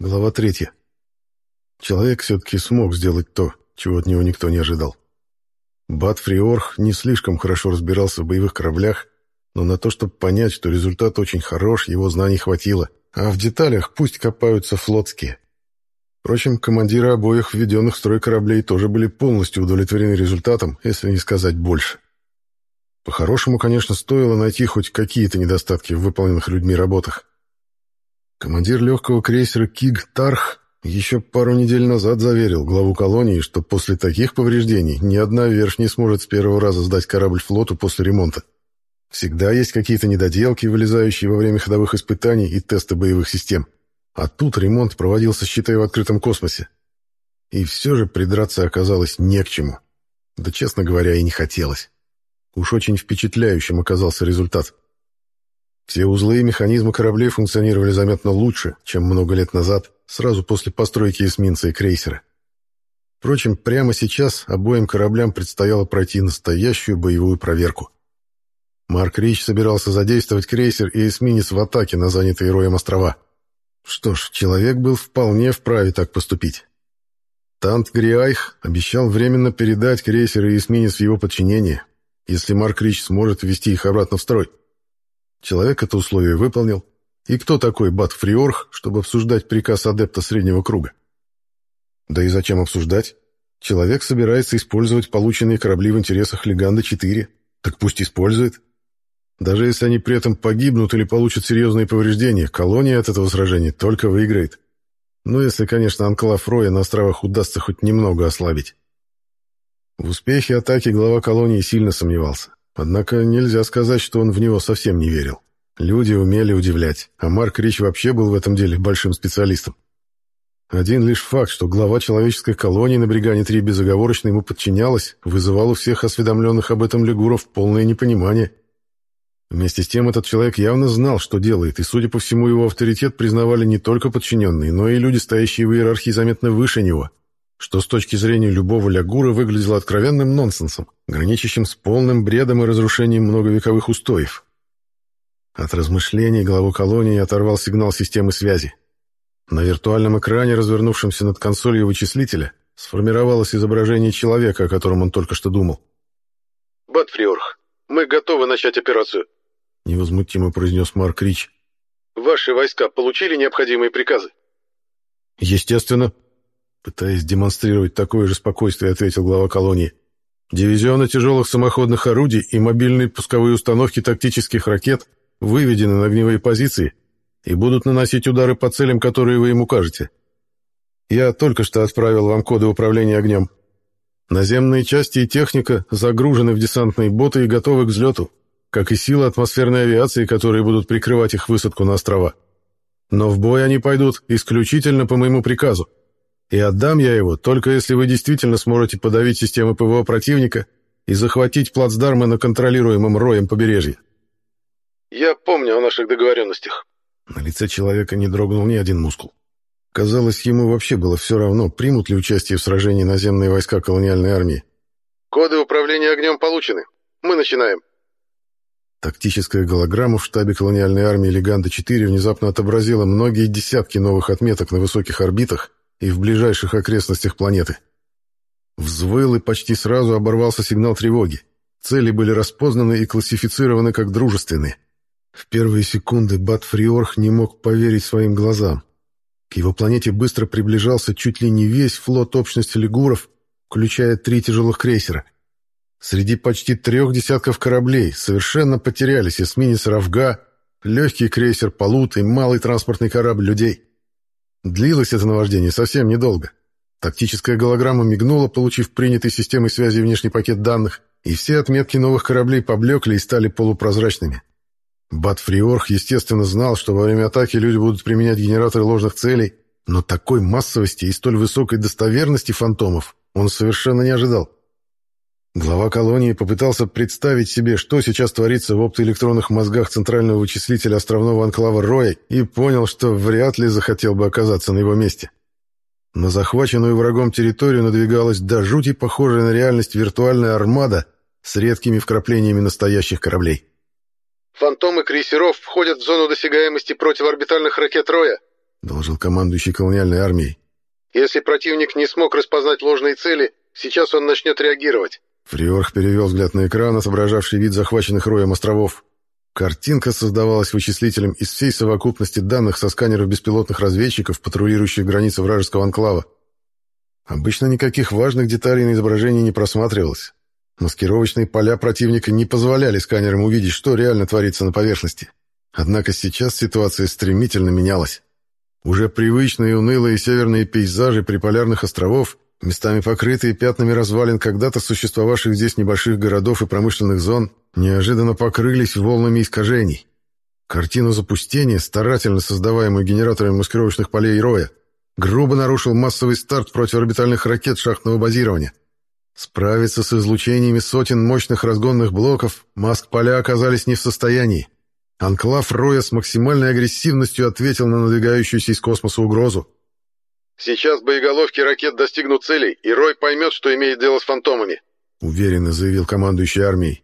Глава третья. Человек все-таки смог сделать то, чего от него никто не ожидал. Бат Фриорх не слишком хорошо разбирался в боевых кораблях, но на то, чтобы понять, что результат очень хорош, его знаний хватило, а в деталях пусть копаются флотские. Впрочем, командиры обоих введенных в строй кораблей тоже были полностью удовлетворены результатом, если не сказать больше. По-хорошему, конечно, стоило найти хоть какие-то недостатки в выполненных людьми работах. Командир легкого крейсера «Киг Тарх» еще пару недель назад заверил главу колонии, что после таких повреждений ни одна верш не сможет с первого раза сдать корабль флоту после ремонта. Всегда есть какие-то недоделки, вылезающие во время ходовых испытаний и теста боевых систем. А тут ремонт проводился, считай, в открытом космосе. И все же придраться оказалось не к чему. Да, честно говоря, и не хотелось. Уж очень впечатляющим оказался результат. Все узлы и механизмы кораблей функционировали заметно лучше, чем много лет назад, сразу после постройки эсминца и крейсера. Впрочем, прямо сейчас обоим кораблям предстояло пройти настоящую боевую проверку. Марк Рич собирался задействовать крейсер и эсминец в атаке на занятые роем острова. Что ж, человек был вполне вправе так поступить. Тант Гриайх обещал временно передать крейсер и эсминец в его подчинение, если Марк Рич сможет ввести их обратно в строй. Человек это условие выполнил. И кто такой Бат Фриорх, чтобы обсуждать приказ адепта среднего круга? Да и зачем обсуждать? Человек собирается использовать полученные корабли в интересах Леганда-4. Так пусть использует. Даже если они при этом погибнут или получат серьезные повреждения, колония от этого сражения только выиграет. Ну, если, конечно, анклав Роя на островах удастся хоть немного ослабить. В успехе атаки глава колонии сильно сомневался. Однако нельзя сказать, что он в него совсем не верил. Люди умели удивлять, а Марк Рич вообще был в этом деле большим специалистом. Один лишь факт, что глава человеческой колонии на Бригане-3 безоговорочно ему подчинялась, вызывал у всех осведомленных об этом лягуров полное непонимание. Вместе с тем этот человек явно знал, что делает, и, судя по всему, его авторитет признавали не только подчиненные, но и люди, стоящие в иерархии заметно выше него что с точки зрения любого лягура выглядело откровенным нонсенсом, граничащим с полным бредом и разрушением многовековых устоев. От размышлений главу колонии оторвал сигнал системы связи. На виртуальном экране, развернувшемся над консолью вычислителя, сформировалось изображение человека, о котором он только что думал. «Батфриорх, мы готовы начать операцию», — невозмутимо произнес Марк Рич. «Ваши войска получили необходимые приказы?» «Естественно», Пытаясь демонстрировать такое же спокойствие, ответил глава колонии. Дивизионы тяжелых самоходных орудий и мобильные пусковые установки тактических ракет выведены на огневые позиции и будут наносить удары по целям, которые вы им укажете. Я только что отправил вам коды управления огнем. Наземные части и техника загружены в десантные боты и готовы к взлету, как и силы атмосферной авиации, которые будут прикрывать их высадку на острова. Но в бой они пойдут исключительно по моему приказу. И отдам я его, только если вы действительно сможете подавить системы ПВО противника и захватить плацдармы на контролируемом роем побережье. Я помню о наших договоренностях. На лице человека не дрогнул ни один мускул. Казалось, ему вообще было все равно, примут ли участие в сражении наземные войска колониальной армии. Коды управления огнем получены. Мы начинаем. Тактическая голограмма в штабе колониальной армии Леганда-4 внезапно отобразила многие десятки новых отметок на высоких орбитах, и в ближайших окрестностях планеты. Взвыл и почти сразу оборвался сигнал тревоги. Цели были распознаны и классифицированы как дружественные. В первые секунды Бат Фриорх не мог поверить своим глазам. К его планете быстро приближался чуть ли не весь флот общности лигуров, включая три тяжелых крейсера. Среди почти трех десятков кораблей совершенно потерялись эсминец «Равга», легкий крейсер «Полут» и малый транспортный корабль людей. Длилось это наваждение совсем недолго. Тактическая голограмма мигнула, получив принятый системой связи внешний пакет данных, и все отметки новых кораблей поблекли и стали полупрозрачными. Бат Фриорх, естественно, знал, что во время атаки люди будут применять генераторы ложных целей, но такой массовости и столь высокой достоверности фантомов он совершенно не ожидал. Глава колонии попытался представить себе, что сейчас творится в оптоэлектронных мозгах центрального вычислителя островного анклава Роя, и понял, что вряд ли захотел бы оказаться на его месте. На захваченную врагом территорию надвигалась до жути похожая на реальность виртуальная армада с редкими вкраплениями настоящих кораблей. «Фантомы крейсеров входят в зону досягаемости противоорбитальных ракет Роя», — доложил командующий колониальной армией. «Если противник не смог распознать ложные цели, сейчас он начнет реагировать». Фриорх перевел взгляд на экран, отображавший вид захваченных роем островов. Картинка создавалась вычислителем из всей совокупности данных со сканеров беспилотных разведчиков, патрулирующих границы вражеского анклава. Обычно никаких важных деталей на изображении не просматривалось. Маскировочные поля противника не позволяли сканерам увидеть, что реально творится на поверхности. Однако сейчас ситуация стремительно менялась. Уже привычные унылые северные пейзажи приполярных островов, местами покрытые пятнами развалин когда-то существовавших здесь небольших городов и промышленных зон, неожиданно покрылись волнами искажений. Картину запустения, старательно создаваемую генераторами маскировочных полей Роя, грубо нарушил массовый старт противорбитальных ракет шахтного базирования. Справиться с излучениями сотен мощных разгонных блоков маск-поля оказались не в состоянии. Анклав Роя с максимальной агрессивностью ответил на надвигающуюся из космоса угрозу. «Сейчас боеголовки ракет достигнут целей, и Рой поймет, что имеет дело с фантомами», — уверенно заявил командующий армией.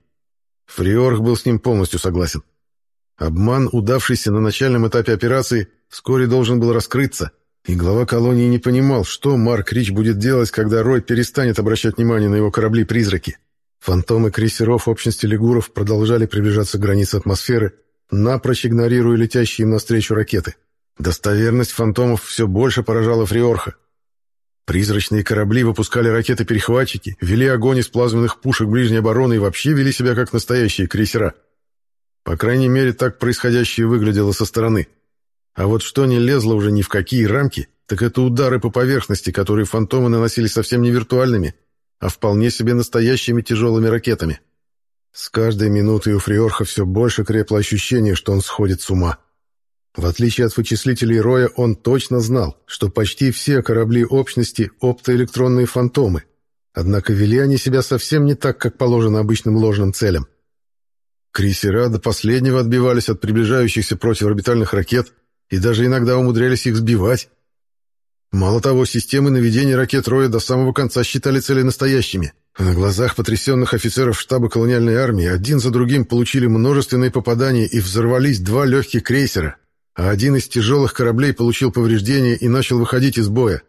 Фриорх был с ним полностью согласен. Обман, удавшийся на начальном этапе операции, вскоре должен был раскрыться, и глава колонии не понимал, что Марк Рич будет делать, когда Рой перестанет обращать внимание на его корабли-призраки. Фантомы крейсеров общности Лигуров продолжали приближаться к границе атмосферы, напрочь игнорируя летящие им навстречу ракеты. Достоверность фантомов все больше поражала Фриорха. Призрачные корабли выпускали ракеты-перехватчики, вели огонь из плазменных пушек ближней обороны и вообще вели себя как настоящие крейсера. По крайней мере, так происходящее выглядело со стороны. А вот что не лезло уже ни в какие рамки, так это удары по поверхности, которые фантомы наносили совсем не виртуальными, а вполне себе настоящими тяжелыми ракетами. С каждой минутой у Фриорха все больше крепло ощущение, что он сходит с ума. В отличие от вычислителей Роя, он точно знал, что почти все корабли общности — оптоэлектронные фантомы. Однако вели они себя совсем не так, как положено обычным ложным целям. Крейсера до последнего отбивались от приближающихся противорбитальных ракет и даже иногда умудрялись их сбивать. Мало того, системы наведения ракет Роя до самого конца считали цели настоящими, на глазах потрясенных офицеров штаба колониальной армии один за другим получили множественные попадания и взорвались два легких крейсера — а один из тяжелых кораблей получил повреждения и начал выходить из боя.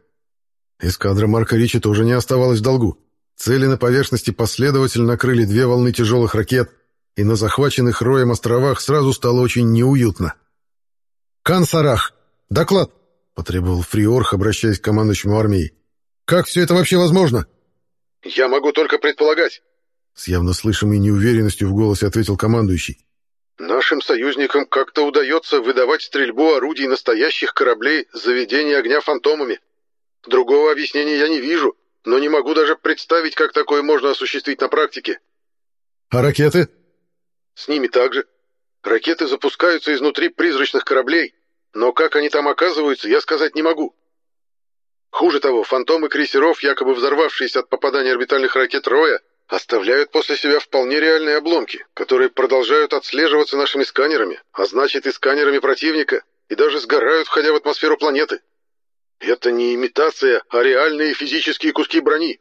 Эскадра Марка Ричи тоже не оставалась в долгу. Цели на поверхности последовательно накрыли две волны тяжелых ракет, и на захваченных роем островах сразу стало очень неуютно. «Кансарах! Доклад!» — потребовал Фриорх, обращаясь к командующему армией. «Как все это вообще возможно?» «Я могу только предполагать», — с явно слышимой неуверенностью в голосе ответил командующий. Нашим союзникам как-то удается выдавать стрельбу орудий настоящих кораблей за ведение огня фантомами. Другого объяснения я не вижу, но не могу даже представить, как такое можно осуществить на практике. А ракеты? С ними также. Ракеты запускаются изнутри призрачных кораблей, но как они там оказываются, я сказать не могу. Хуже того, фантомы крейсеров, якобы взорвавшиеся от попадания орбитальных ракет Роя, оставляют после себя вполне реальные обломки, которые продолжают отслеживаться нашими сканерами, а значит и сканерами противника, и даже сгорают, входя в атмосферу планеты. Это не имитация, а реальные физические куски брони.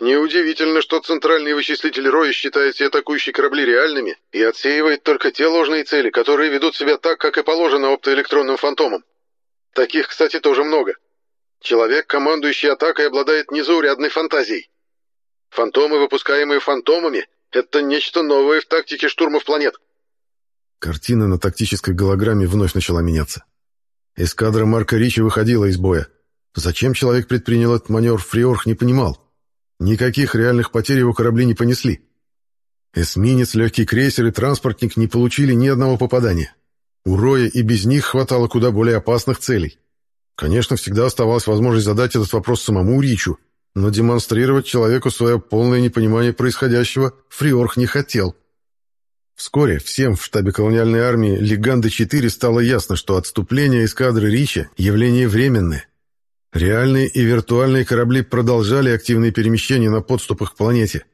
Неудивительно, что центральный вычислитель Роя считает все атакующие корабли реальными и отсеивает только те ложные цели, которые ведут себя так, как и положено оптоэлектронным фантомам. Таких, кстати, тоже много. Человек, командующий атакой, обладает незаурядной фантазией. Фантомы, выпускаемые фантомами, это нечто новое в тактике штурмов планет. Картина на тактической голограмме вновь начала меняться. Эскадра Марка Ричи выходила из боя. Зачем человек предпринял этот маневр, Фриорх не понимал. Никаких реальных потерь его корабли не понесли. Эсминец, легкий крейсер и транспортник не получили ни одного попадания. У Роя и без них хватало куда более опасных целей. Конечно, всегда оставалась возможность задать этот вопрос самому Ричу, но демонстрировать человеку свое полное непонимание происходящего Фриорх не хотел. Вскоре всем в штабе колониальной армии Леганды-4 стало ясно, что отступление эскадры Рича – явление временное. Реальные и виртуальные корабли продолжали активные перемещения на подступах к планете.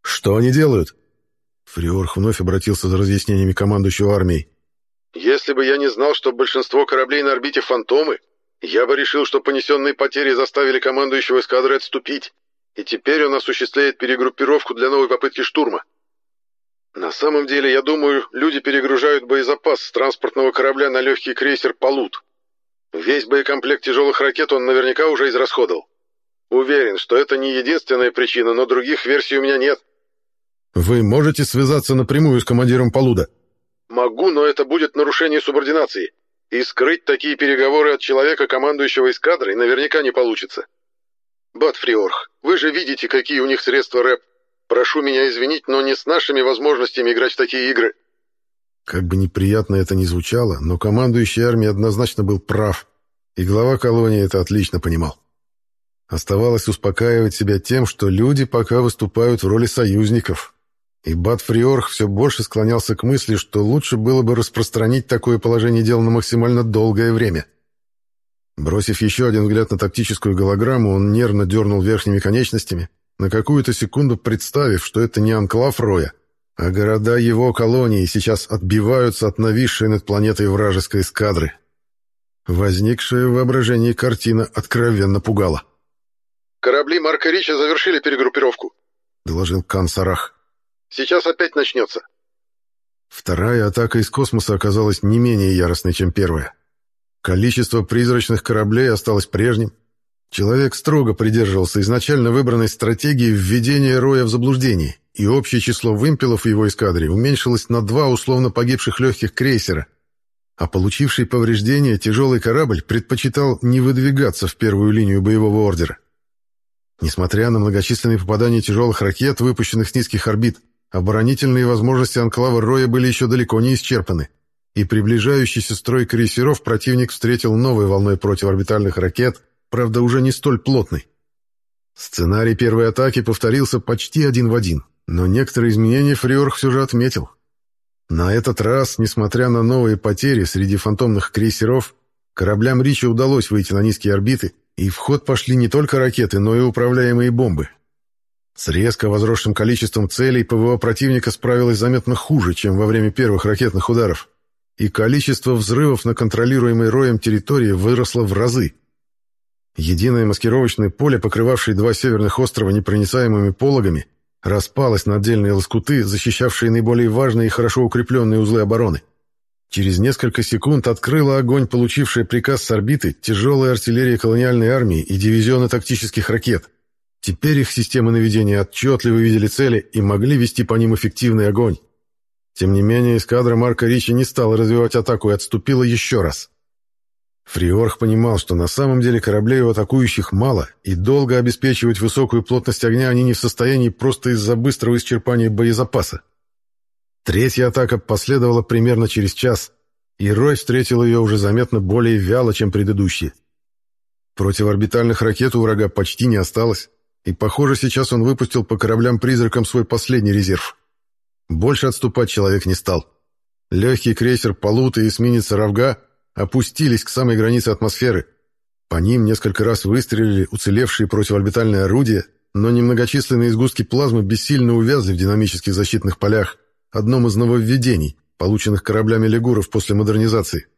«Что они делают?» Фриорх вновь обратился за разъяснениями командующего армией. «Если бы я не знал, что большинство кораблей на орбите фантомы, я бы решил, что понесенные потери заставили командующего эскадры отступить, и теперь он осуществляет перегруппировку для новой попытки штурма. На самом деле, я думаю, люди перегружают боезапас с транспортного корабля на легкий крейсер «Полут». Весь боекомплект тяжелых ракет он наверняка уже израсходовал. Уверен, что это не единственная причина, но других версий у меня нет. Вы можете связаться напрямую с командиром Полуда? Могу, но это будет нарушение субординации. И скрыть такие переговоры от человека, командующего эскадрой, наверняка не получится. Бат Фриорх, вы же видите, какие у них средства рэп. Прошу меня извинить, но не с нашими возможностями играть в такие игры. Как бы неприятно это ни звучало, но командующий армией однозначно был прав, и глава колонии это отлично понимал. Оставалось успокаивать себя тем, что люди пока выступают в роли союзников, и Бат Фриорх все больше склонялся к мысли, что лучше было бы распространить такое положение дел на максимально долгое время. Бросив еще один взгляд на тактическую голограмму, он нервно дернул верхними конечностями, на какую-то секунду представив, что это не анклав Роя, а города его колонии сейчас отбиваются от нависшей над планетой вражеской эскадры. Возникшая в воображении картина откровенно пугала. «Корабли Марка Рича завершили перегруппировку», — доложил Кан Сарах. «Сейчас опять начнется». Вторая атака из космоса оказалась не менее яростной, чем первая. Количество призрачных кораблей осталось прежним, Человек строго придерживался изначально выбранной стратегии введения роя в заблуждение, и общее число вымпелов в его эскадре уменьшилось на два условно погибших легких крейсера, а получивший повреждения тяжелый корабль предпочитал не выдвигаться в первую линию боевого ордера. Несмотря на многочисленные попадания тяжелых ракет, выпущенных с низких орбит, оборонительные возможности анклава Роя были еще далеко не исчерпаны, и приближающийся строй крейсеров противник встретил новой волной противоорбитальных ракет – правда, уже не столь плотный. Сценарий первой атаки повторился почти один в один, но некоторые изменения Фриорх все же отметил. На этот раз, несмотря на новые потери среди фантомных крейсеров, кораблям Ричи удалось выйти на низкие орбиты, и в ход пошли не только ракеты, но и управляемые бомбы. С резко возросшим количеством целей ПВО противника справилось заметно хуже, чем во время первых ракетных ударов, и количество взрывов на контролируемой роем территории выросло в разы – Единое маскировочное поле, покрывавшее два северных острова непроницаемыми пологами, распалось на отдельные лоскуты, защищавшие наиболее важные и хорошо укрепленные узлы обороны. Через несколько секунд открыла огонь, получившая приказ с орбиты, тяжелая артиллерия колониальной армии и дивизионы тактических ракет. Теперь их системы наведения отчетливо видели цели и могли вести по ним эффективный огонь. Тем не менее, эскадра Марка Ричи не стала развивать атаку и отступила еще раз. Фриорх понимал, что на самом деле кораблей у атакующих мало, и долго обеспечивать высокую плотность огня они не в состоянии просто из-за быстрого исчерпания боезапаса. Третья атака последовала примерно через час, и Рой встретил ее уже заметно более вяло, чем предыдущие. Противоорбитальных ракет у врага почти не осталось, и, похоже, сейчас он выпустил по кораблям-призракам свой последний резерв. Больше отступать человек не стал. Легкий крейсер Полут и эсминец Равга опустились к самой границе атмосферы. По ним несколько раз выстрелили уцелевшие противоорбитальные орудия, но немногочисленные сгустки плазмы бессильно увязли в динамических защитных полях, одном из нововведений, полученных кораблями легуров после модернизации.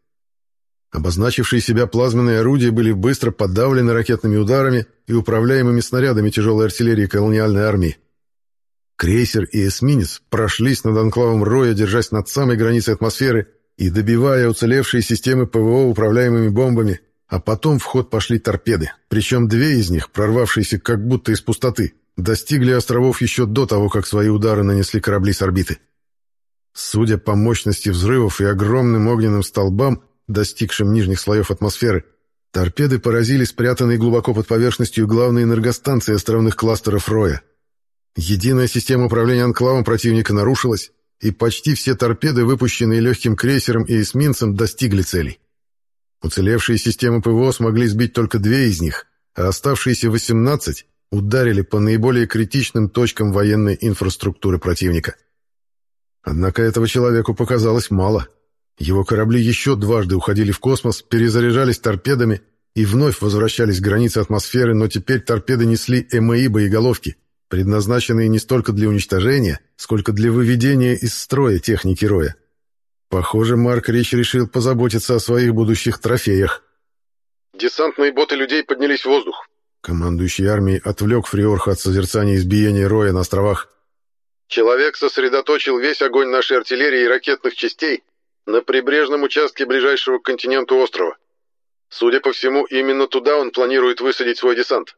Обозначившие себя плазменные орудия были быстро подавлены ракетными ударами и управляемыми снарядами тяжелой артиллерии колониальной армии. Крейсер и эсминец прошлись над анклавом Роя, держась над самой границей атмосферы, и добивая уцелевшие системы ПВО управляемыми бомбами, а потом в ход пошли торпеды, причем две из них, прорвавшиеся как будто из пустоты, достигли островов еще до того, как свои удары нанесли корабли с орбиты. Судя по мощности взрывов и огромным огненным столбам, достигшим нижних слоев атмосферы, торпеды поразили спрятанные глубоко под поверхностью главные энергостанции островных кластеров Роя. Единая система управления анклавом противника нарушилась, и почти все торпеды, выпущенные легким крейсером и эсминцем, достигли целей. Уцелевшие системы ПВО смогли сбить только две из них, а оставшиеся 18 ударили по наиболее критичным точкам военной инфраструктуры противника. Однако этого человеку показалось мало. Его корабли еще дважды уходили в космос, перезаряжались торпедами и вновь возвращались к границе атмосферы, но теперь торпеды несли МАИ боеголовки — предназначенные не столько для уничтожения, сколько для выведения из строя техники Роя. Похоже, Марк Рич решил позаботиться о своих будущих трофеях. «Десантные боты людей поднялись в воздух». Командующий армией отвлек Фриорха от созерцания избиения Роя на островах. «Человек сосредоточил весь огонь нашей артиллерии и ракетных частей на прибрежном участке ближайшего к континенту острова. Судя по всему, именно туда он планирует высадить свой десант.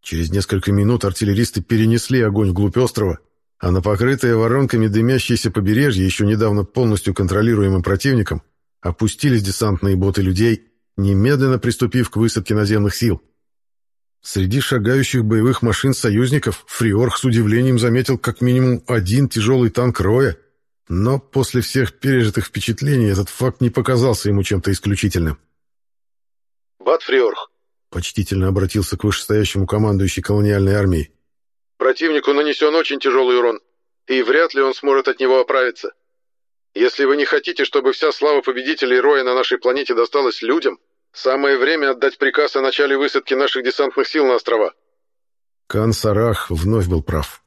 Через несколько минут артиллеристы перенесли огонь вглубь острова, а на покрытое воронками дымящееся побережье, еще недавно полностью контролируемым противником, опустились десантные боты людей, немедленно приступив к высадке наземных сил. Среди шагающих боевых машин союзников Фриорх с удивлением заметил как минимум один тяжелый танк Роя, но после всех пережитых впечатлений этот факт не показался ему чем-то исключительным. «Бат Фриорх», — почтительно обратился к вышестоящему командующей колониальной армией, Противнику нанесен очень тяжелый урон, и вряд ли он сможет от него оправиться. Если вы не хотите, чтобы вся слава победителей Роя на нашей планете досталась людям, самое время отдать приказ о начале высадки наших десантных сил на острова». Кан Сарах вновь был прав.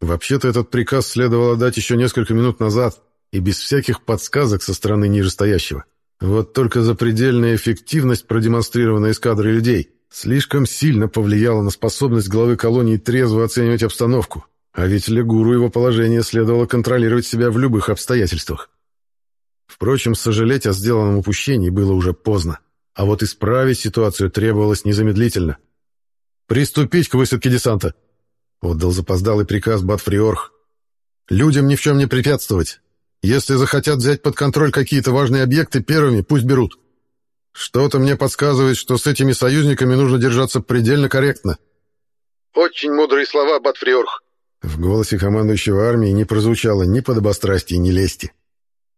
Вообще-то этот приказ следовало дать еще несколько минут назад и без всяких подсказок со стороны нижестоящего. Вот только запредельная эффективность, продемонстрированная эскадрой людей, слишком сильно повлияла на способность главы колонии трезво оценивать обстановку, а ведь Легуру его положение следовало контролировать себя в любых обстоятельствах. Впрочем, сожалеть о сделанном упущении было уже поздно, а вот исправить ситуацию требовалось незамедлительно. «Приступить к высадке десанта!» — отдал запоздалый приказ Батфриорх. «Людям ни в чем не препятствовать. Если захотят взять под контроль какие-то важные объекты, первыми пусть берут». Что-то мне подсказывает, что с этими союзниками нужно держаться предельно корректно. Очень мудрые слова, Батфриорх. В голосе командующего армией не прозвучало ни подобострастия, ни лести.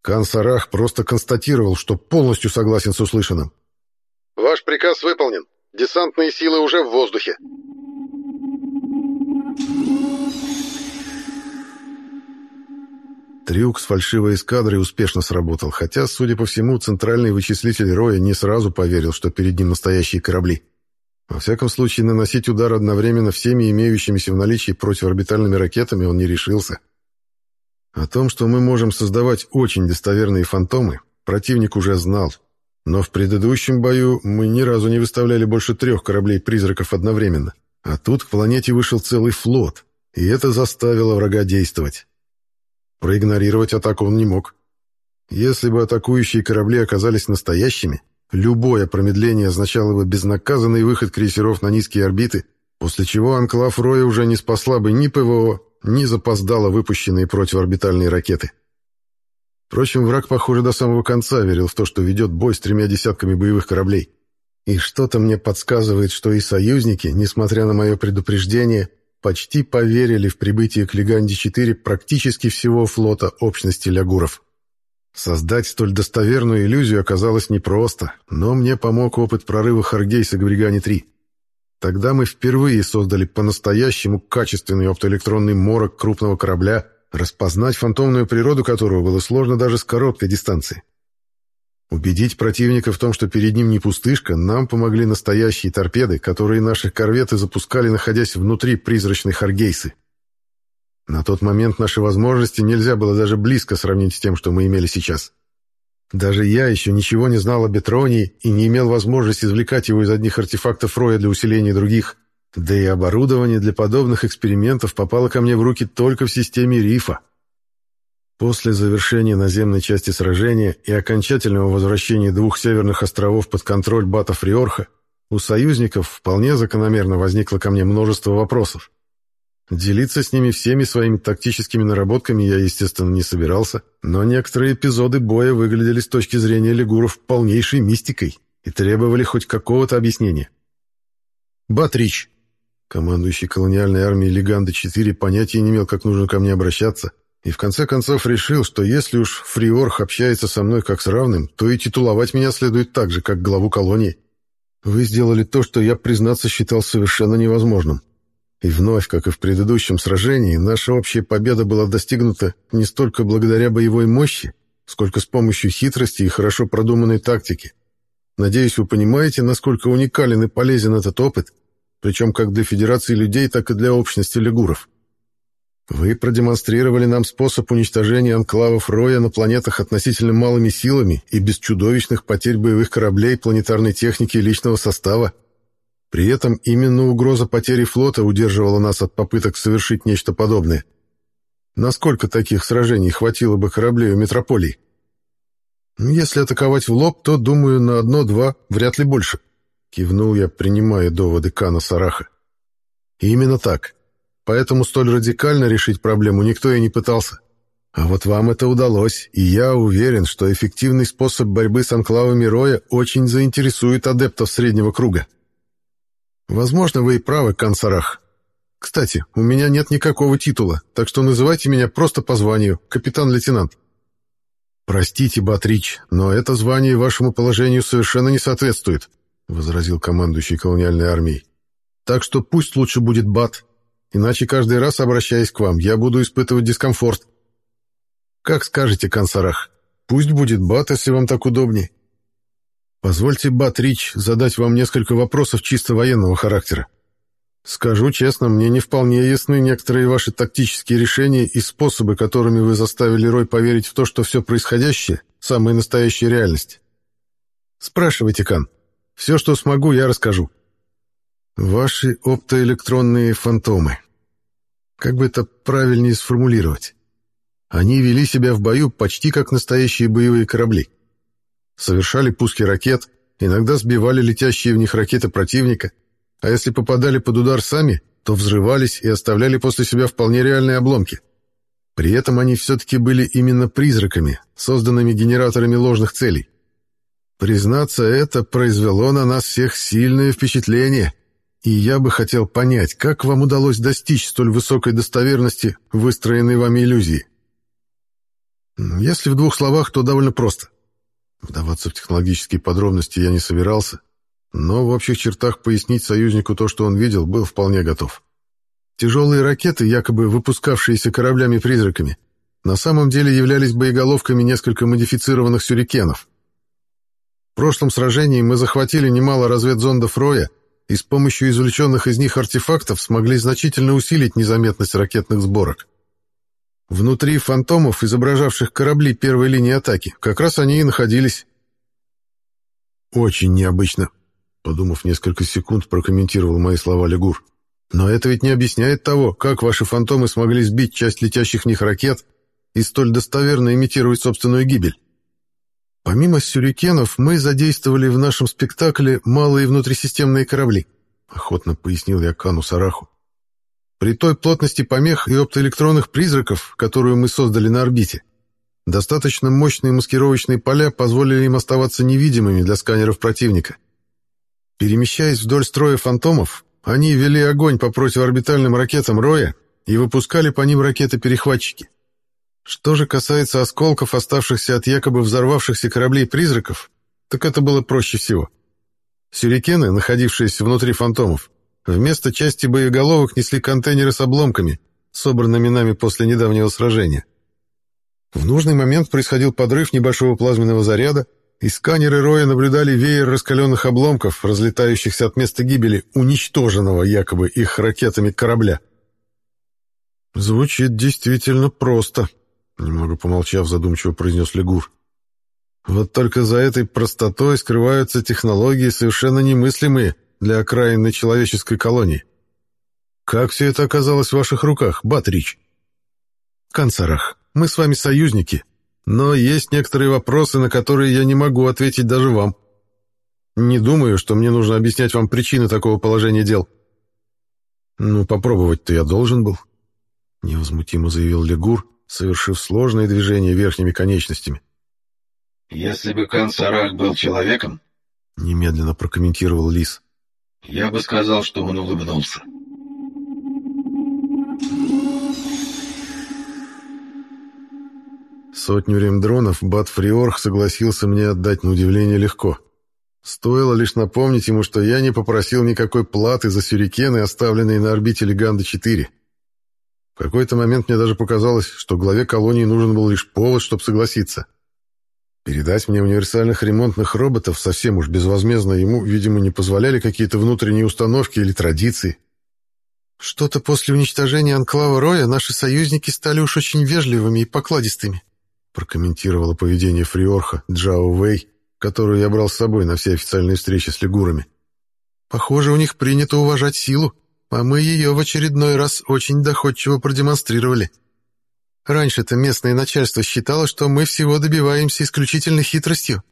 Кан Сарах просто констатировал, что полностью согласен с услышанным. Ваш приказ выполнен. Десантные силы уже в воздухе. Трюк с фальшивой эскадрой успешно сработал, хотя, судя по всему, центральный вычислитель Роя не сразу поверил, что перед ним настоящие корабли. Во всяком случае, наносить удар одновременно всеми имеющимися в наличии противоорбитальными ракетами он не решился. О том, что мы можем создавать очень достоверные фантомы, противник уже знал. Но в предыдущем бою мы ни разу не выставляли больше трех кораблей-призраков одновременно. А тут к планете вышел целый флот, и это заставило врага действовать. Проигнорировать атаку он не мог. Если бы атакующие корабли оказались настоящими, любое промедление означало бы безнаказанный выход крейсеров на низкие орбиты, после чего анклав Роя уже не спасла бы ни ПВО, ни запоздало выпущенные противоорбитальные ракеты. Впрочем, враг, похоже, до самого конца верил в то, что ведет бой с тремя десятками боевых кораблей. И что-то мне подсказывает, что и союзники, несмотря на мое предупреждение, почти поверили в прибытие к Леганде-4 практически всего флота общности лягуров. Создать столь достоверную иллюзию оказалось непросто, но мне помог опыт прорыва Харгейса к Бригане-3. Тогда мы впервые создали по-настоящему качественный оптоэлектронный морок крупного корабля, распознать фантомную природу которого было сложно даже с короткой дистанции. Убедить противника в том, что перед ним не пустышка, нам помогли настоящие торпеды, которые наши корветы запускали, находясь внутри призрачной Харгейсы. На тот момент наши возможности нельзя было даже близко сравнить с тем, что мы имели сейчас. Даже я еще ничего не знал о Бетронии и не имел возможности извлекать его из одних артефактов Роя для усиления других. Да и оборудование для подобных экспериментов попало ко мне в руки только в системе Рифа. После завершения наземной части сражения и окончательного возвращения двух северных островов под контроль Бата Фриорха, у союзников вполне закономерно возникло ко мне множество вопросов. Делиться с ними всеми своими тактическими наработками я, естественно, не собирался, но некоторые эпизоды боя выглядели с точки зрения лигуров полнейшей мистикой и требовали хоть какого-то объяснения. «Батрич!» Командующий колониальной армией Леганды-4 понятия не имел, как нужно ко мне обращаться, и в конце концов решил, что если уж Фриорх общается со мной как с равным, то и титуловать меня следует так же, как главу колонии. Вы сделали то, что я, признаться, считал совершенно невозможным. И вновь, как и в предыдущем сражении, наша общая победа была достигнута не столько благодаря боевой мощи, сколько с помощью хитрости и хорошо продуманной тактики. Надеюсь, вы понимаете, насколько уникален и полезен этот опыт, причем как для Федерации людей, так и для общности лигуров. Вы продемонстрировали нам способ уничтожения анклавов Роя на планетах относительно малыми силами и без чудовищных потерь боевых кораблей, планетарной техники и личного состава. При этом именно угроза потери флота удерживала нас от попыток совершить нечто подобное. Насколько таких сражений хватило бы кораблей у метрополий? «Если атаковать в лоб, то, думаю, на одно-два, вряд ли больше», — кивнул я, принимая доводы Кана Сараха. И именно так. Поэтому столь радикально решить проблему никто и не пытался. А вот вам это удалось, и я уверен, что эффективный способ борьбы с анклавами Роя очень заинтересует адептов среднего круга. Возможно, вы и правы, Кансарах. Кстати, у меня нет никакого титула, так что называйте меня просто по званию, капитан-лейтенант. Простите, Батрич, но это звание вашему положению совершенно не соответствует, возразил командующий колониальной армией. Так что пусть лучше будет Бат, иначе каждый раз, обращаясь к вам, я буду испытывать дискомфорт. Как скажете, Кансарах, пусть будет Бат, если вам так удобнее. Позвольте, Батрич, задать вам несколько вопросов чисто военного характера. Скажу честно, мне не вполне ясны некоторые ваши тактические решения и способы, которыми вы заставили Рой поверить в то, что все происходящее — самая настоящая реальность. Спрашивайте, Кан. Все, что смогу, я расскажу. Ваши оптоэлектронные фантомы. Как бы это правильнее сформулировать? Они вели себя в бою почти как настоящие боевые корабли. Совершали пуски ракет, иногда сбивали летящие в них ракеты противника, а если попадали под удар сами, то взрывались и оставляли после себя вполне реальные обломки. При этом они все-таки были именно призраками, созданными генераторами ложных целей. Признаться, это произвело на нас всех сильное впечатление, и я бы хотел понять, как вам удалось достичь столь высокой достоверности выстроенной вами иллюзии. Если в двух словах, то довольно просто. Вдаваться в технологические подробности я не собирался, но в общих чертах пояснить союзнику то, что он видел, был вполне готов. Тяжелые ракеты, якобы выпускавшиеся кораблями-призраками, на самом деле являлись боеголовками несколько модифицированных сюрикенов. В прошлом сражении мы захватили немало разведзондов Роя и с помощью извлеченных из них артефактов смогли значительно усилить незаметность ракетных сборок. Внутри фантомов, изображавших корабли первой линии атаки, как раз они и находились. «Очень необычно», Подумав несколько секунд, прокомментировал мои слова Легур. «Но это ведь не объясняет того, как ваши фантомы смогли сбить часть летящих в них ракет и столь достоверно имитировать собственную гибель. Помимо сюрикенов, мы задействовали в нашем спектакле малые внутрисистемные корабли», — охотно пояснил я Кану Сараху. «При той плотности помех и оптоэлектронных призраков, которую мы создали на орбите, достаточно мощные маскировочные поля позволили им оставаться невидимыми для сканеров противника». Перемещаясь вдоль строя фантомов, они вели огонь по противоорбитальным ракетам Роя и выпускали по ним ракеты-перехватчики. Что же касается осколков, оставшихся от якобы взорвавшихся кораблей-призраков, так это было проще всего. Сюрикены, находившиеся внутри фантомов, вместо части боеголовок несли контейнеры с обломками, собранными нами после недавнего сражения. В нужный момент происходил подрыв небольшого плазменного заряда, и сканеры Роя наблюдали веер раскаленных обломков, разлетающихся от места гибели уничтоженного якобы их ракетами корабля. «Звучит действительно просто», — немного помолчав, задумчиво произнес Легур. «Вот только за этой простотой скрываются технологии, совершенно немыслимые для окраинной человеческой колонии. Как все это оказалось в ваших руках, Батрич?» «Канцарах, мы с вами союзники», но есть некоторые вопросы, на которые я не могу ответить даже вам. Не думаю, что мне нужно объяснять вам причины такого положения дел. Ну, попробовать-то я должен был, невозмутимо заявил Легур, совершив сложные движения верхними конечностями. Если бы Кансарак был человеком, немедленно прокомментировал Лис, я бы сказал, что он улыбнулся. Сотню ремдронов Бат Фриорх согласился мне отдать на удивление легко. Стоило лишь напомнить ему, что я не попросил никакой платы за сюрикены, оставленные на орбите Леганда-4. В какой-то момент мне даже показалось, что главе колонии нужен был лишь повод, чтобы согласиться. Передать мне универсальных ремонтных роботов совсем уж безвозмездно ему, видимо, не позволяли какие-то внутренние установки или традиции. Что-то после уничтожения анклава Роя наши союзники стали уж очень вежливыми и покладистыми прокомментировала поведение Фриорха Джао Вэй, которую я брал с собой на все официальные встречи с лигурами. Похоже, у них принято уважать силу, а мы ее в очередной раз очень доходчиво продемонстрировали. Раньше-то местное начальство считало, что мы всего добиваемся исключительно хитростью,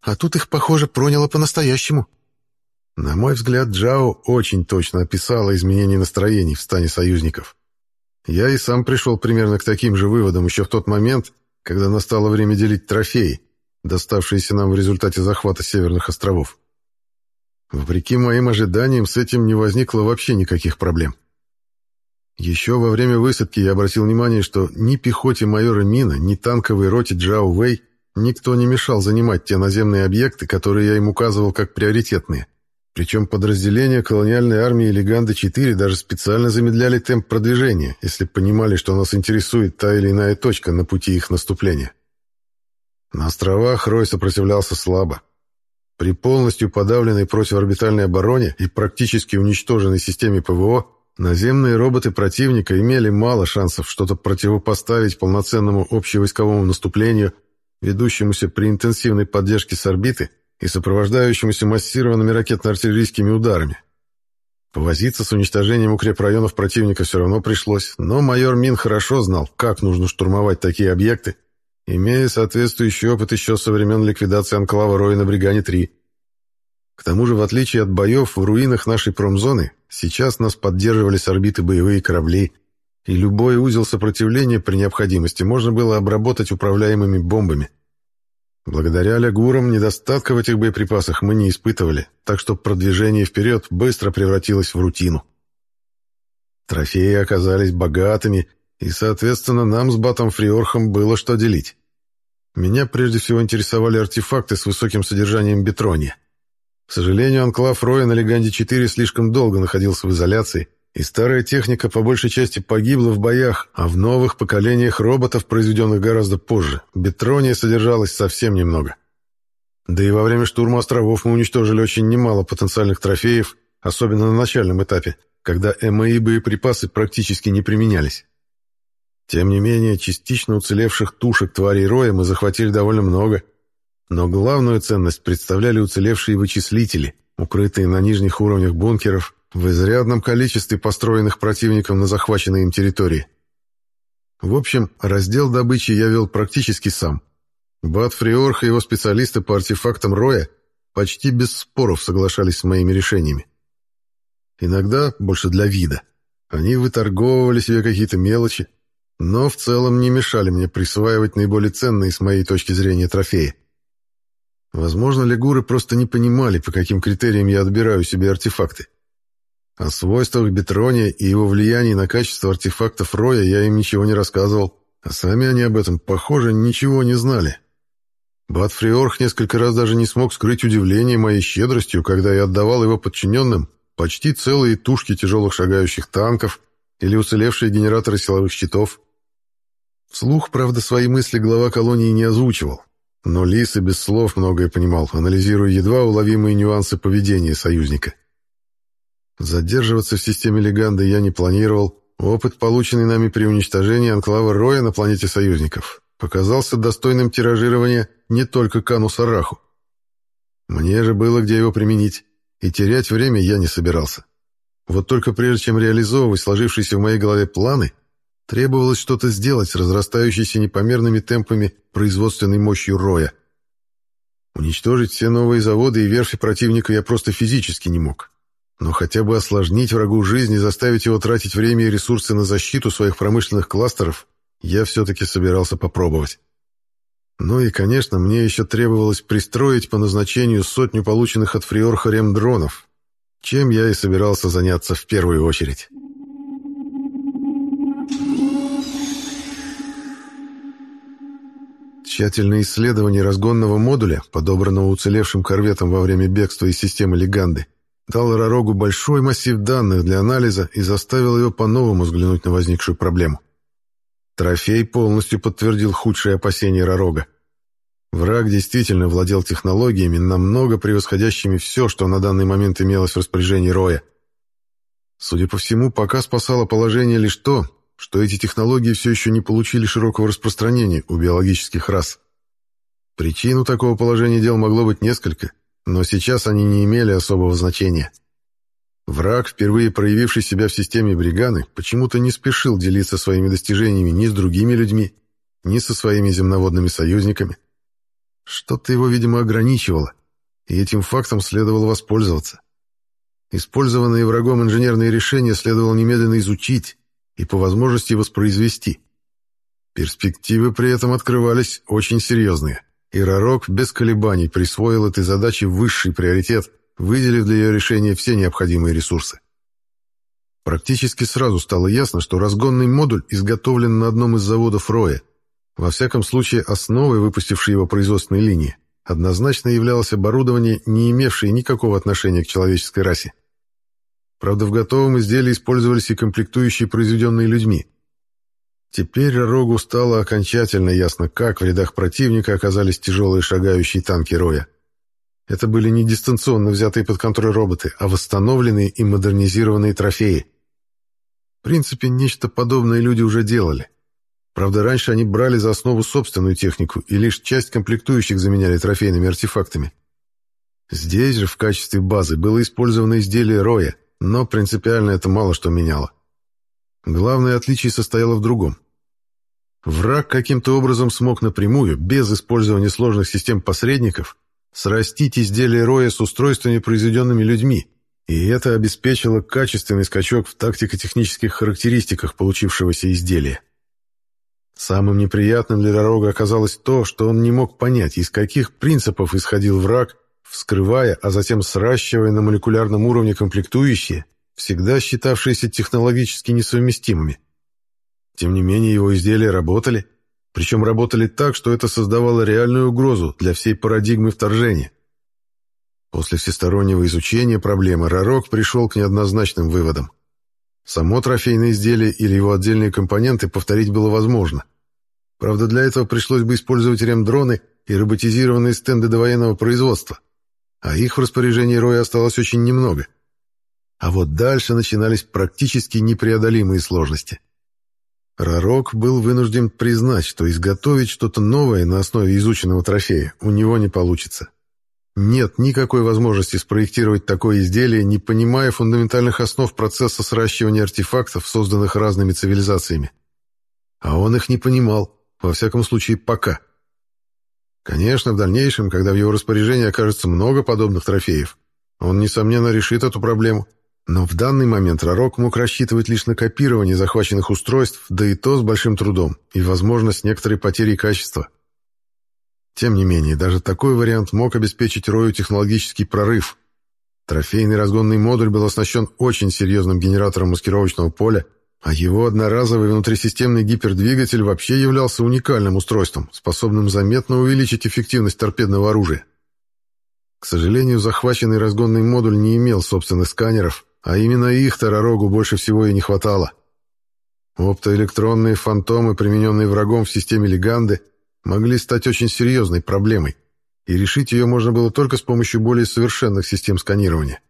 а тут их, похоже, проняло по-настоящему». На мой взгляд, Джао очень точно описала изменение настроений в стане союзников. Я и сам пришел примерно к таким же выводам еще в тот момент, когда настало время делить трофеи, доставшиеся нам в результате захвата Северных островов. Вопреки моим ожиданиям, с этим не возникло вообще никаких проблем. Еще во время высадки я обратил внимание, что ни пехоте майора Мина, ни танковой роте Джао Вэй никто не мешал занимать те наземные объекты, которые я им указывал как приоритетные. Причем подразделения колониальной армии Леганда-4 даже специально замедляли темп продвижения, если понимали, что нас интересует та или иная точка на пути их наступления. На островах Рой сопротивлялся слабо. При полностью подавленной противоорбитальной обороне и практически уничтоженной системе ПВО наземные роботы противника имели мало шансов что-то противопоставить полноценному общевойсковому наступлению, ведущемуся при интенсивной поддержке с орбиты и сопровождающемуся массированными ракетно-артиллерийскими ударами. Повозиться с уничтожением укрепрайонов противника все равно пришлось, но майор Мин хорошо знал, как нужно штурмовать такие объекты, имея соответствующий опыт еще со времен ликвидации анклава Роя на Бригане-3. К тому же, в отличие от боев в руинах нашей промзоны, сейчас нас поддерживали с орбиты боевые корабли, и любой узел сопротивления при необходимости можно было обработать управляемыми бомбами – Благодаря лягурам недостатка в этих боеприпасах мы не испытывали, так что продвижение вперед быстро превратилось в рутину. Трофеи оказались богатыми, и, соответственно, нам с Батом Фриорхом было что делить. Меня прежде всего интересовали артефакты с высоким содержанием бетрония. К сожалению, анклав Роя на Леганде-4 слишком долго находился в изоляции, и старая техника по большей части погибла в боях, а в новых поколениях роботов, произведенных гораздо позже, бетрония содержалось совсем немного. Да и во время штурма островов мы уничтожили очень немало потенциальных трофеев, особенно на начальном этапе, когда МАИ боеприпасы практически не применялись. Тем не менее, частично уцелевших тушек тварей роя мы захватили довольно много, но главную ценность представляли уцелевшие вычислители, укрытые на нижних уровнях бункеров, в изрядном количестве построенных противником на захваченной им территории. В общем, раздел добычи я вел практически сам. Бат Фриорх и его специалисты по артефактам Роя почти без споров соглашались с моими решениями. Иногда, больше для вида, они выторговывали себе какие-то мелочи, но в целом не мешали мне присваивать наиболее ценные с моей точки зрения трофеи. Возможно, лигуры просто не понимали, по каким критериям я отбираю себе артефакты. О свойствах Бетрония и его влиянии на качество артефактов Роя я им ничего не рассказывал, а сами они об этом, похоже, ничего не знали. Батфриорх несколько раз даже не смог скрыть удивление моей щедростью, когда я отдавал его подчиненным почти целые тушки тяжелых шагающих танков или уцелевшие генераторы силовых щитов. Вслух, правда, свои мысли глава колонии не озвучивал, но Лис и без слов многое понимал, анализируя едва уловимые нюансы поведения союзника. Задерживаться в системе Леганда я не планировал. Опыт, полученный нами при уничтожении анклава Роя на планете союзников, показался достойным тиражирования не только Кану Сараху. Мне же было где его применить, и терять время я не собирался. Вот только прежде чем реализовывать сложившиеся в моей голове планы, требовалось что-то сделать с разрастающейся непомерными темпами производственной мощью Роя. Уничтожить все новые заводы и верфи противника я просто физически не мог но хотя бы осложнить врагу жизнь и заставить его тратить время и ресурсы на защиту своих промышленных кластеров, я все-таки собирался попробовать. Ну и, конечно, мне еще требовалось пристроить по назначению сотню полученных от Фриорха ремдронов, чем я и собирался заняться в первую очередь. Тщательное исследование разгонного модуля, подобранного уцелевшим корветом во время бегства из системы Леганды, дал Ророгу большой массив данных для анализа и заставил его по-новому взглянуть на возникшую проблему. Трофей полностью подтвердил худшие опасения Ророга. Враг действительно владел технологиями, намного превосходящими все, что на данный момент имелось в распоряжении Роя. Судя по всему, пока спасало положение лишь то, что эти технологии все еще не получили широкого распространения у биологических рас. Причину такого положения дел могло быть несколько – но сейчас они не имели особого значения. Враг, впервые проявивший себя в системе Бриганы, почему-то не спешил делиться своими достижениями ни с другими людьми, ни со своими земноводными союзниками. Что-то его, видимо, ограничивало, и этим фактом следовало воспользоваться. Использованные врагом инженерные решения следовало немедленно изучить и по возможности воспроизвести. Перспективы при этом открывались очень серьезные, и Ророк без колебаний присвоил этой задаче высший приоритет, выделив для ее решения все необходимые ресурсы. Практически сразу стало ясно, что разгонный модуль изготовлен на одном из заводов Роя. Во всяком случае, основой выпустившей его производственной линии однозначно являлось оборудование, не имевшее никакого отношения к человеческой расе. Правда, в готовом изделии использовались и комплектующие, произведенные людьми. Теперь Рогу стало окончательно ясно, как в рядах противника оказались тяжелые шагающие танки Роя. Это были не дистанционно взятые под контроль роботы, а восстановленные и модернизированные трофеи. В принципе, нечто подобное люди уже делали. Правда, раньше они брали за основу собственную технику, и лишь часть комплектующих заменяли трофейными артефактами. Здесь же в качестве базы было использовано изделие Роя, но принципиально это мало что меняло. Главное отличие состояло в другом. Враг каким-то образом смог напрямую, без использования сложных систем посредников, срастить изделие Роя с устройствами, произведенными людьми, и это обеспечило качественный скачок в тактико-технических характеристиках получившегося изделия. Самым неприятным для дорога оказалось то, что он не мог понять, из каких принципов исходил враг, вскрывая, а затем сращивая на молекулярном уровне комплектующие, всегда считавшиеся технологически несовместимыми. Тем не менее, его изделия работали, причем работали так, что это создавало реальную угрозу для всей парадигмы вторжения. После всестороннего изучения проблемы Ророк пришел к неоднозначным выводам. Само трофейное изделие или его отдельные компоненты повторить было возможно. Правда, для этого пришлось бы использовать ремдроны и роботизированные стенды довоенного производства – а их в распоряжении Роя осталось очень немного. А вот дальше начинались практически непреодолимые сложности. Ророк был вынужден признать, что изготовить что-то новое на основе изученного трофея у него не получится. Нет никакой возможности спроектировать такое изделие, не понимая фундаментальных основ процесса сращивания артефактов, созданных разными цивилизациями. А он их не понимал, во всяком случае пока. Конечно, в дальнейшем, когда в его распоряжении окажется много подобных трофеев, он, несомненно, решит эту проблему. Но в данный момент Ророк мог рассчитывать лишь на копирование захваченных устройств, да и то с большим трудом, и, возможно, с некоторой потерей качества. Тем не менее, даже такой вариант мог обеспечить Рою технологический прорыв. Трофейный разгонный модуль был оснащен очень серьезным генератором маскировочного поля, а его одноразовый внутрисистемный гипердвигатель вообще являлся уникальным устройством, способным заметно увеличить эффективность торпедного оружия. К сожалению, захваченный разгонный модуль не имел собственных сканеров, а именно их Тарарогу больше всего и не хватало. Оптоэлектронные фантомы, примененные врагом в системе Леганды, могли стать очень серьезной проблемой, и решить ее можно было только с помощью более совершенных систем сканирования.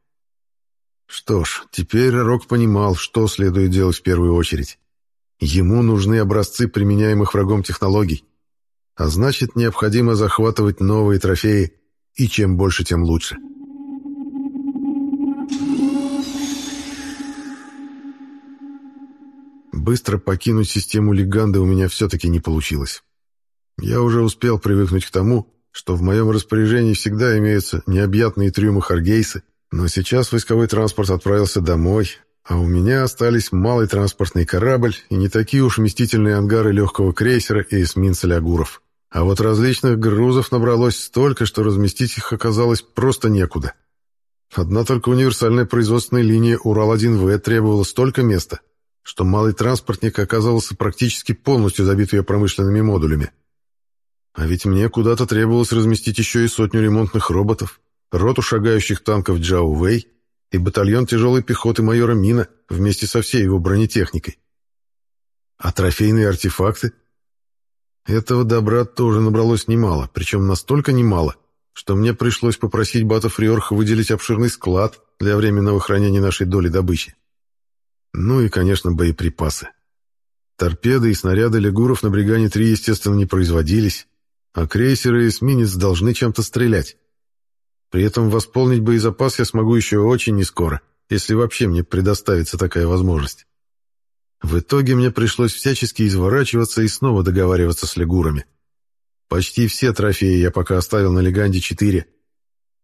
Что ж, теперь Рок понимал, что следует делать в первую очередь. Ему нужны образцы применяемых врагом технологий. А значит, необходимо захватывать новые трофеи, и чем больше, тем лучше. Быстро покинуть систему Леганды у меня все-таки не получилось. Я уже успел привыкнуть к тому, что в моем распоряжении всегда имеются необъятные трюмы Харгейсы, но сейчас войсковой транспорт отправился домой, а у меня остались малый транспортный корабль и не такие уж вместительные ангары легкого крейсера и эсминца Лягуров. А вот различных грузов набралось столько, что разместить их оказалось просто некуда. Одна только универсальная производственная линия Урал-1В требовала столько места, что малый транспортник оказался практически полностью забит ее промышленными модулями. А ведь мне куда-то требовалось разместить еще и сотню ремонтных роботов, роту шагающих танков Джао Вэй и батальон тяжелой пехоты майора Мина вместе со всей его бронетехникой. А трофейные артефакты? Этого добра тоже набралось немало, причем настолько немало, что мне пришлось попросить Бата Фриорха выделить обширный склад для временного хранения нашей доли добычи. Ну и, конечно, боеприпасы. Торпеды и снаряды легуров на Бригане-3, естественно, не производились, а крейсеры и эсминец должны чем-то стрелять. При этом восполнить боезапас я смогу еще очень нескоро, если вообще мне предоставится такая возможность. В итоге мне пришлось всячески изворачиваться и снова договариваться с лигурами. Почти все трофеи я пока оставил на Леганде-4.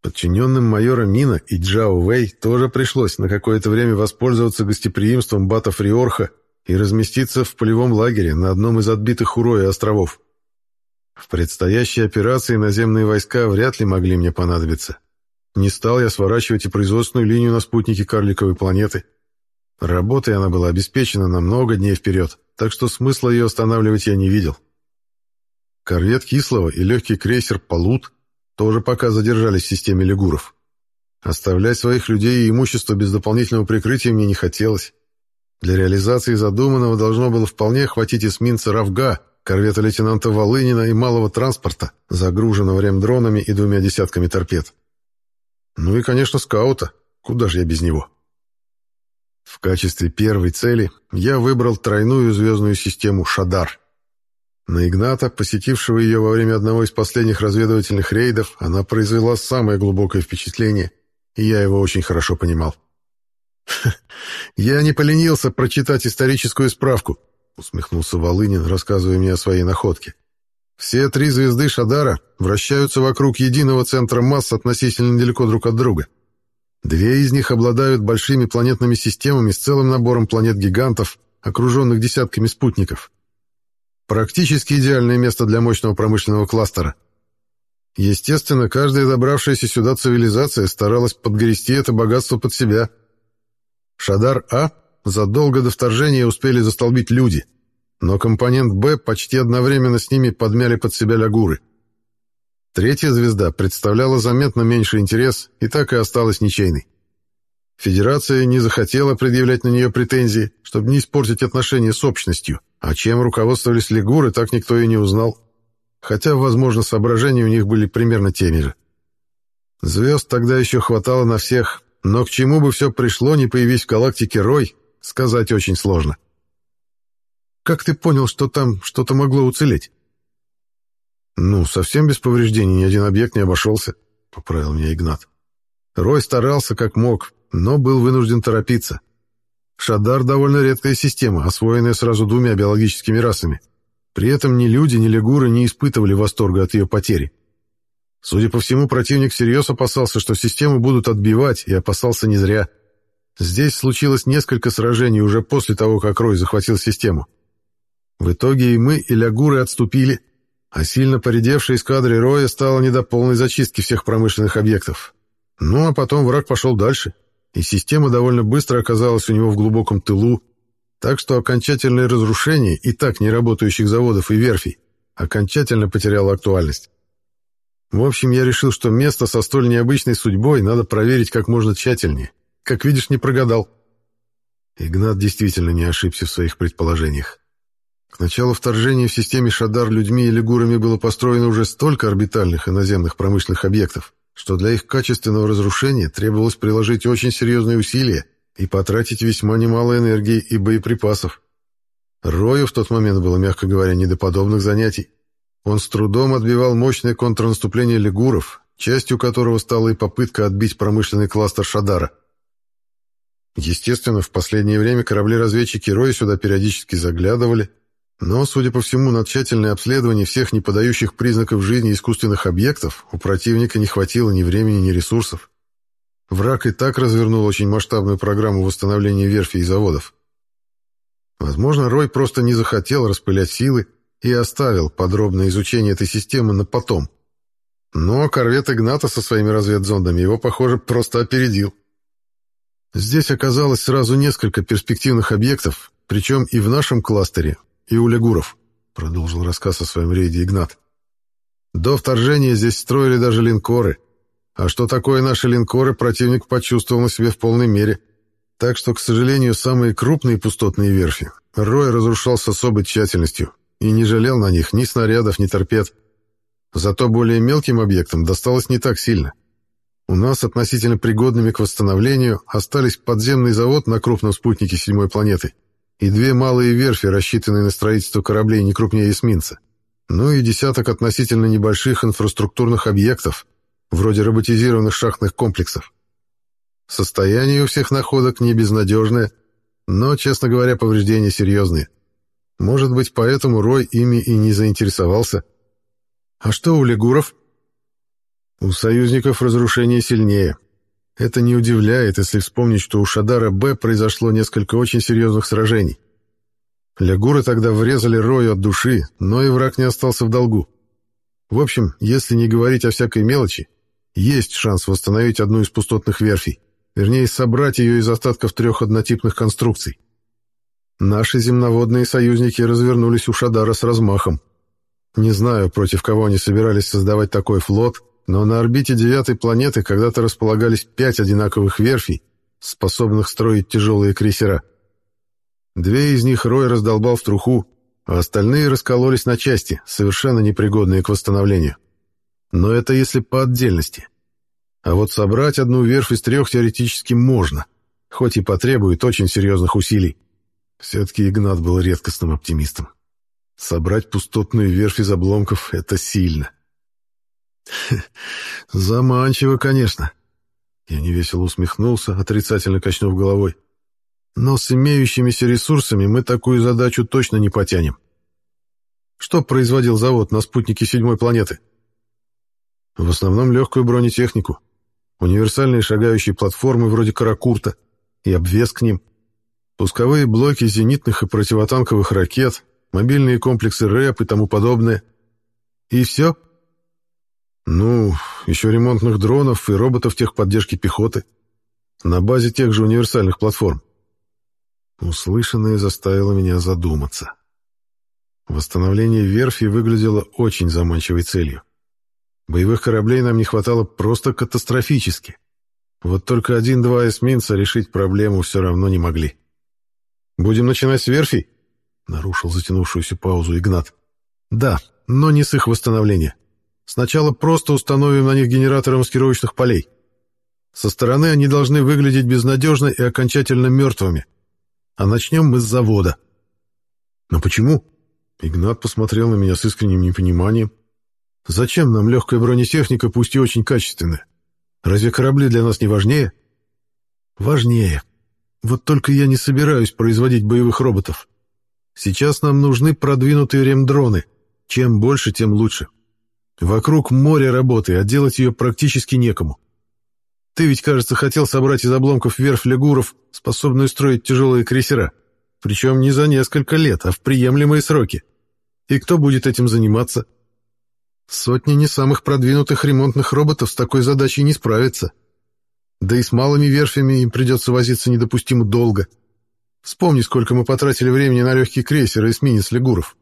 Подчиненным майора Мина и Джао Вэй тоже пришлось на какое-то время воспользоваться гостеприимством Бата Фриорха и разместиться в полевом лагере на одном из отбитых Уроя островов. В предстоящей операции наземные войска вряд ли могли мне понадобиться. Не стал я сворачивать и производственную линию на спутнике карликовой планеты. Работой она была обеспечена на много дней вперед, так что смысла ее останавливать я не видел. Корвет Кислого и легкий крейсер «Полут» тоже пока задержались в системе лигуров. Оставлять своих людей и имущество без дополнительного прикрытия мне не хотелось. Для реализации задуманного должно было вполне хватить эсминца «Равга», корвета лейтенанта Волынина и малого транспорта, загруженного ремдронами и двумя десятками торпед. Ну и, конечно, скаута. Куда же я без него? В качестве первой цели я выбрал тройную звездную систему «Шадар». На Игната, посетившего ее во время одного из последних разведывательных рейдов, она произвела самое глубокое впечатление, и я его очень хорошо понимал. «Я не поленился прочитать историческую справку», усмехнулся Волынин, рассказывая мне о своей находке. Все три звезды Шадара вращаются вокруг единого центра масс относительно недалеко друг от друга. Две из них обладают большими планетными системами с целым набором планет-гигантов, окруженных десятками спутников. Практически идеальное место для мощного промышленного кластера. Естественно, каждая добравшаяся сюда цивилизация старалась подгрести это богатство под себя. Шадар-А задолго до вторжения успели застолбить люди, но компонент «Б» почти одновременно с ними подмяли под себя лягуры. Третья звезда представляла заметно меньший интерес и так и осталась ничейной. Федерация не захотела предъявлять на нее претензии, чтобы не испортить отношения с общностью, а чем руководствовались лягуры, так никто и не узнал. Хотя, возможно, соображения у них были примерно теми же. Звезд тогда еще хватало на всех, но к чему бы все пришло, не появись в галактике Рой, Сказать очень сложно. Как ты понял, что там что-то могло уцелеть? Ну, совсем без повреждений ни один объект не обошелся, поправил меня Игнат. Рой старался как мог, но был вынужден торопиться. Шадар довольно редкая система, освоенная сразу двумя биологическими расами. При этом ни люди, ни лягуры не испытывали восторга от ее потери. Судя по всему, противник всерьез опасался, что систему будут отбивать, и опасался не зря. Здесь случилось несколько сражений уже после того, как Рой захватил систему. В итоге и мы, и Лягуры отступили, а сильно поредевшей эскадре Роя стало не до полной зачистки всех промышленных объектов. Ну, а потом враг пошел дальше, и система довольно быстро оказалась у него в глубоком тылу, так что окончательное разрушение и так неработающих заводов и верфей окончательно потеряло актуальность. В общем, я решил, что место со столь необычной судьбой надо проверить как можно тщательнее. Как видишь, не прогадал. Игнат действительно не ошибся в своих предположениях. К началу вторжения в системе Шадар людьми и лигурами было построено уже столько орбитальных и наземных промышленных объектов, что для их качественного разрушения требовалось приложить очень серьезные усилия и потратить весьма немало энергии и боеприпасов. Рою в тот момент было, мягко говоря, не до подобных занятий. Он с трудом отбивал мощное контрнаступление лигуров, частью которого стала и попытка отбить промышленный кластер Шадара. Естественно, в последнее время корабли-разведчики Роя сюда периодически заглядывали, но, судя по всему, на тщательное обследование всех не подающих признаков жизни искусственных объектов у противника не хватило ни времени, ни ресурсов. Враг и так развернул очень масштабную программу восстановления верфей и заводов. Возможно, Рой просто не захотел распылять силы и оставил подробное изучение этой системы на потом. Но корвет Игната со своими разведзондами его, похоже, просто опередил. Здесь оказалось сразу несколько перспективных объектов, причем и в нашем кластере, и у лягуров, продолжил рассказ о своем рейде Игнат. До вторжения здесь строили даже линкоры. А что такое наши линкоры, противник почувствовал на себе в полной мере. Так что, к сожалению, самые крупные пустотные верфи Рой разрушал с особой тщательностью и не жалел на них ни снарядов, ни торпед. Зато более мелким объектам досталось не так сильно. У нас относительно пригодными к восстановлению остались подземный завод на крупном спутнике седьмой планеты и две малые верфи, рассчитанные на строительство кораблей не крупнее эсминца, ну и десяток относительно небольших инфраструктурных объектов, вроде роботизированных шахтных комплексов. Состояние у всех находок не безнадежное, но, честно говоря, повреждения серьезные. Может быть, поэтому Рой ими и не заинтересовался. А что у лигуров? У союзников разрушение сильнее. Это не удивляет, если вспомнить, что у Шадара Б произошло несколько очень серьезных сражений. Лягуры тогда врезали Рою от души, но и враг не остался в долгу. В общем, если не говорить о всякой мелочи, есть шанс восстановить одну из пустотных верфей, вернее, собрать ее из остатков трех однотипных конструкций. Наши земноводные союзники развернулись у Шадара с размахом. Не знаю, против кого они собирались создавать такой флот, но на орбите девятой планеты когда-то располагались пять одинаковых верфей, способных строить тяжелые крейсера. Две из них Рой раздолбал в труху, а остальные раскололись на части, совершенно непригодные к восстановлению. Но это если по отдельности. А вот собрать одну верфь из трех теоретически можно, хоть и потребует очень серьезных усилий. Все-таки Игнат был редкостным оптимистом. Собрать пустотную верфь из обломков — это сильно. Заманчиво, конечно. Я невесело усмехнулся, отрицательно качнув головой. Но с имеющимися ресурсами мы такую задачу точно не потянем. Что производил завод на спутнике седьмой планеты? В основном легкую бронетехнику, универсальные шагающие платформы вроде «Каракурта» и обвес к ним, пусковые блоки зенитных и противотанковых ракет, мобильные комплексы РЭП и тому подобное. И все? Ну, еще ремонтных дронов и роботов техподдержки пехоты на базе тех же универсальных платформ. Услышанное заставило меня задуматься. Восстановление верфи выглядело очень заманчивой целью. Боевых кораблей нам не хватало просто катастрофически. Вот только один-два эсминца решить проблему все равно не могли. «Будем начинать с верфи?» — нарушил затянувшуюся паузу Игнат. «Да, но не с их восстановления. Сначала просто установим на них генераторы маскировочных полей. Со стороны они должны выглядеть безнадежно и окончательно мертвыми. А начнем мы с завода. Но почему? Игнат посмотрел на меня с искренним непониманием. Зачем нам легкая бронетехника, пусть и очень качественная? Разве корабли для нас не важнее? Важнее. Вот только я не собираюсь производить боевых роботов. Сейчас нам нужны продвинутые ремдроны. Чем больше, тем лучше. Вокруг море работы, а делать ее практически некому. Ты ведь, кажется, хотел собрать из обломков верфь лягуров, способную строить тяжелые крейсера. Причем не за несколько лет, а в приемлемые сроки. И кто будет этим заниматься? Сотни не самых продвинутых ремонтных роботов с такой задачей не справятся. Да и с малыми верфями им придется возиться недопустимо долго. Вспомни, сколько мы потратили времени на легкий крейсер и эсминец Легуров.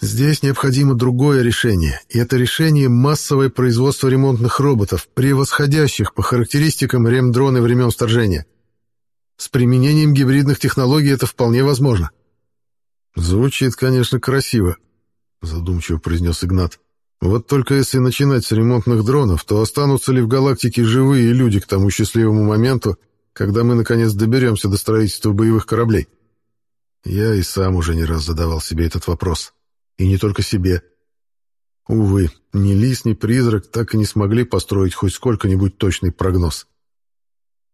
Здесь необходимо другое решение, и это решение массовое производство ремонтных роботов, превосходящих по характеристикам ремдроны времен вторжения. С применением гибридных технологий это вполне возможно. Звучит, конечно, красиво, задумчиво произнес Игнат. Вот только если начинать с ремонтных дронов, то останутся ли в галактике живые люди к тому счастливому моменту, когда мы наконец доберемся до строительства боевых кораблей? Я и сам уже не раз задавал себе этот вопрос. И не только себе. Увы, ни Лис, ни Призрак так и не смогли построить хоть сколько-нибудь точный прогноз.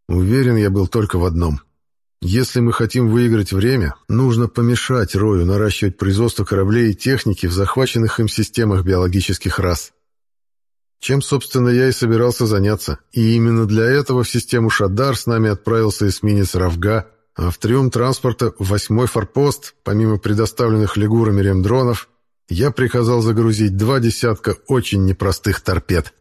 Уверен я был только в одном. Если мы хотим выиграть время, нужно помешать Рою наращивать производство кораблей и техники в захваченных им системах биологических рас. Чем, собственно, я и собирался заняться. И именно для этого в систему Шадар с нами отправился эсминец Равга, а в трюм транспорта восьмой форпост, помимо предоставленных лигурами ремдронов, я приказал загрузить два десятка очень непростых торпед.